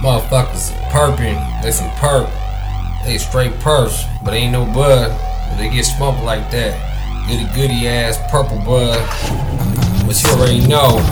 Motherfuckers perping, they some perp. They straight purse, but ain't no bud. They get smoked like that. Goody goody ass purple bud. But you already know.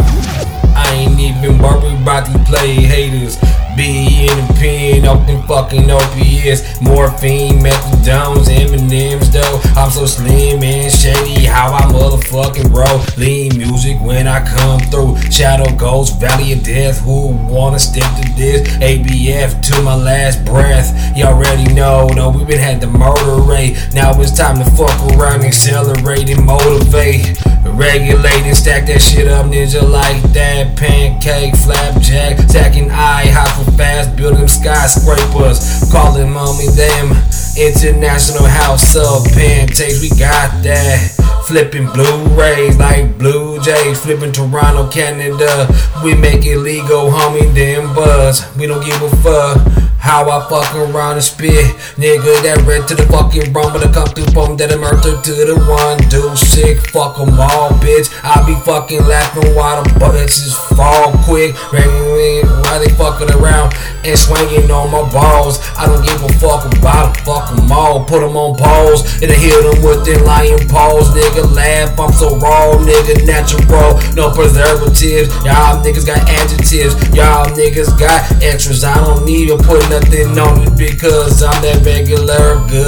I ain't even worried about these play haters. Be in the pen, off fucking opiates. Morphine, methadones, M&M's though. I'm so slim and shady, how I motherfucking roll. Lean music when I come through. Shadow Ghost, Valley of Death. Who wanna step to this? ABF to my last breath. Y'all already know, though, we been had the murder rate. Now it's time to fuck around, accelerate and motivate. Regulate and stack that shit up, ninja like that. Pancake, flapjack, stacking eye, for fast, building skyscrapers. Mommy them international house of pancakes, we got that. Flipping Blu-rays like Blue Jays, flipping Toronto, Canada. We make it legal, homie, then buzz. We don't give a fuck. How I fuck around and spit, nigga that red to the fucking run, but I come through bomb that I murder to the one, do sick, fuck 'em all, bitch. I be fucking laughing while the bullets just fall quick, ringing while they fucking around and swinging on my balls. I don't give a fuck about them, fuck 'em all, put 'em on pause, and I hit 'em with them lion paws, nigga. Laugh, I'm so raw, nigga, natural, no preservatives. Y'all niggas got adjectives, y'all niggas got extras. I don't need to put nothing on it because I'm that regular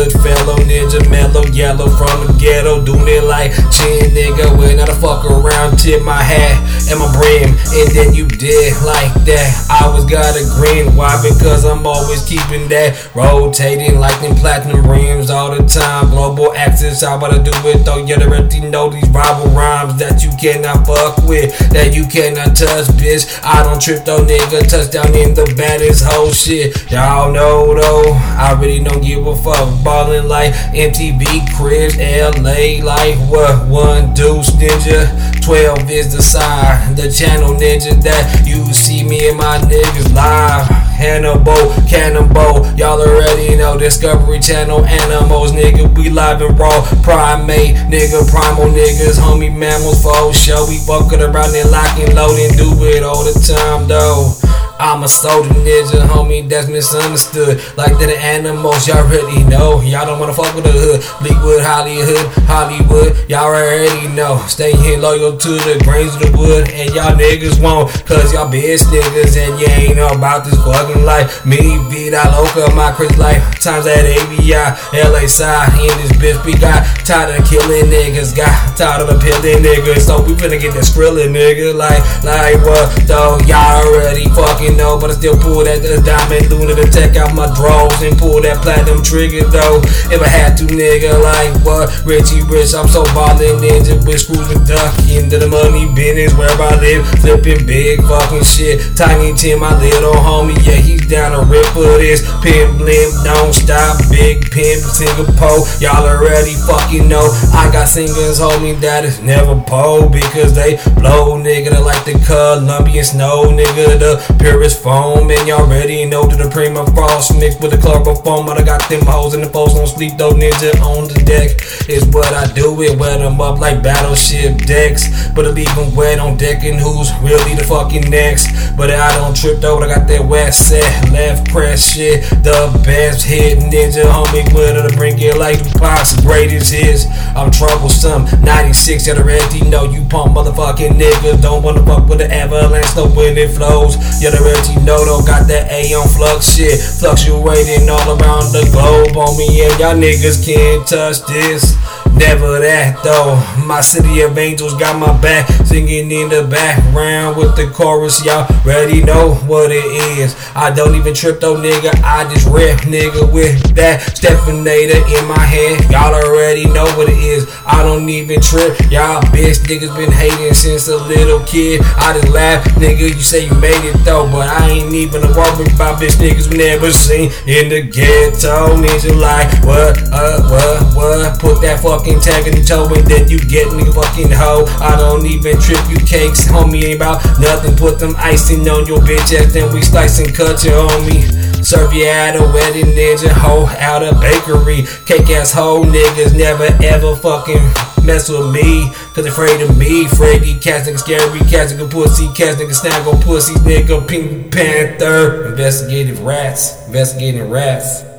good fellow ninja mellow yellow from the ghetto. Doing it like chin nigga when I fuck around tip my hat and my brim. And then you did like that. I was got a grin. Why? Because I'm always keeping that rotating like them platinum rims all the time. Global access about to do it? Though you already know these rival rhymes that you cannot fuck with that you cannot touch bitch. I don't trip though nigga. Touchdown in the baddest whole shit. Y'all know though, Really don't give a fuck. Ballin' like MTV, Cribs, LA, like what? One deuce ninja, 12 is the sign. The channel ninja that you see me and my niggas live. Hannibal, Cannonball, y'all already know Discovery Channel animals, nigga. We live and raw, primate, nigga, primal niggas, homie mammals for show. We fucking around and locking, loading, do it all the time though. I'm a soldier ninja, homie, that's misunderstood. Like the animals, y'all already know. Y'all don't wanna fuck with the hood. Leakwood, Hollywood, Hollywood, y'all already know. Staying loyal to the grains of the wood, and y'all niggas won't, cause y'all bitch niggas, and you ain't know about this fucking life. Me, vida loca, my Chris life. Times at ABI, LA side, in this bitch, we got tired of killing niggas, got tired of appealing niggas, so we finna get this skrilling nigga. Like, like what though? Y'all already fucking know, but I still pull that uh, diamond luna to take out my drawers and pull that platinum trigger though. If I had to, nigga, like what? Richie Rich, I'm so ballin' ninja with screws and duck into the money business where I live, flipping big fucking shit. Tiny Tim, my little homie, yeah, he's down to rip for this. Pimp blimp, don't stop, big pimp, Singapore. Y'all already fucking know. I got singers, homie, that is never pole because they blow, nigga, like the Colombian snow, nigga, the pure purest foam. And y'all already know to the prima frost mixed with the chloroform. But I got them hoes and the folks don't sleep though. Ninja on the deck is what I do. It wet them up like battleship decks. But I leave them wet on deck and who's really the fucking next. But I don't trip though. I got that west set, left press shit. The best hit ninja homie glitter to bring it like Tupac's greatest hits. I'm troublesome. 96 you already know you pump motherfucking niggas. Don't wanna fuck with the avalanche, no when it flows. You already know though, got that A on flux shit. Fluctuating all around the globe on me, and y'all niggas can't touch this. Never that though. My city of angels got my back, singing in the background with the chorus. Y'all already know what it is. I don't even trip though, nigga. I just rip, nigga, with that Stephanator in my head. Y'all already know what it is. I don't even trip. Y'all bitch niggas been hating since a little kid. I just laugh, nigga. You say you made it though, but I ain't even worried about bitch niggas we never seen in the ghetto. Ninja like what, uh, what, what? Put that fucking fucking tagging and then you get me fucking hoe. I don't even trip you cakes, homie ain't about nothing. Put them icing on your bitch ass, then we slice and cut you on me. Serve you at a wedding, ninja hoe out a bakery. Cake ass hoe niggas never ever fucking mess with me. cause afraid of me. These cats nigga scary, cats nigga pussy, cats nigga snag on pussy, nigga Pink Panther. Investigative rats, investigating rats.